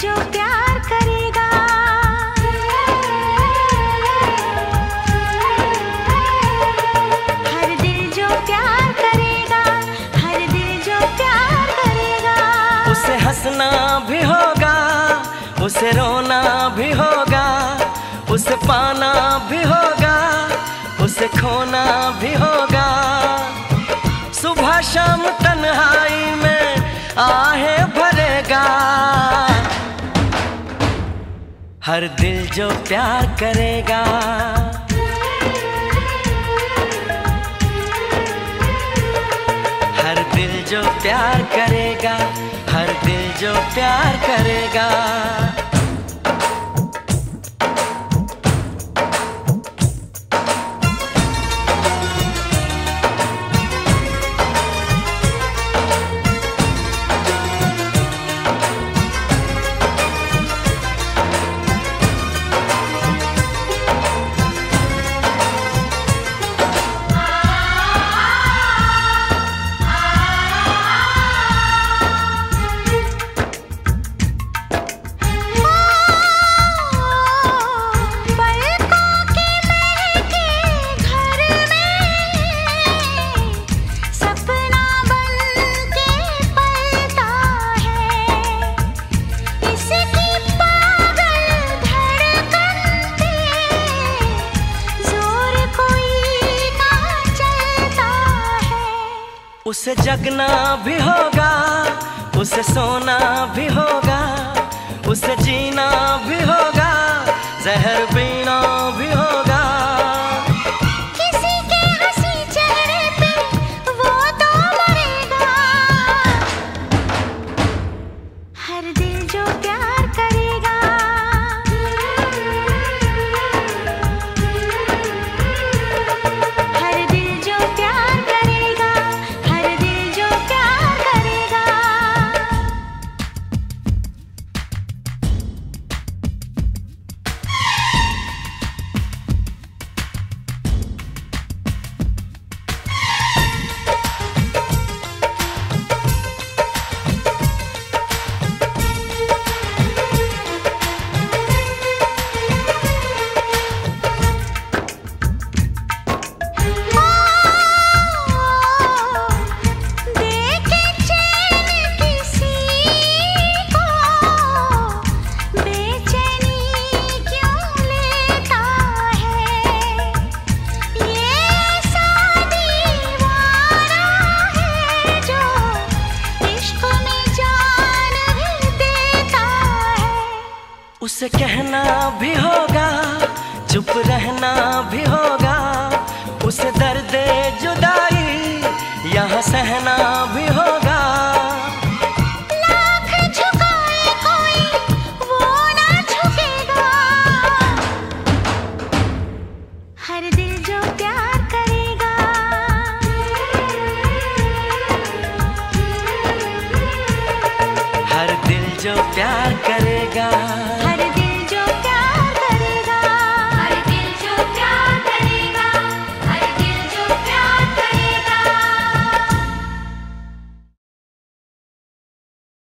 जो प्यार प्यार उसे हंसना भी होगा, उसे रोना भी होगा, उसे पाना भी होगा, उसे खोना भी होगा। सुबह शाम तक हर दिल जो प्यार करेगा। हर दिल जो प्यार करेगा, हर दिल जो प्यार करेगा। उसे जगना भी होगा उसे सोना भी होगा उसे जीना भी होगा। तुझसे कहना भी होगा चुप रहना भी होगा। उस दर्द जुदाई यहाँ सहना भी होगा। कोई, वो ना हर दिल जो प्यार करेगा। हर दिल जो प्यार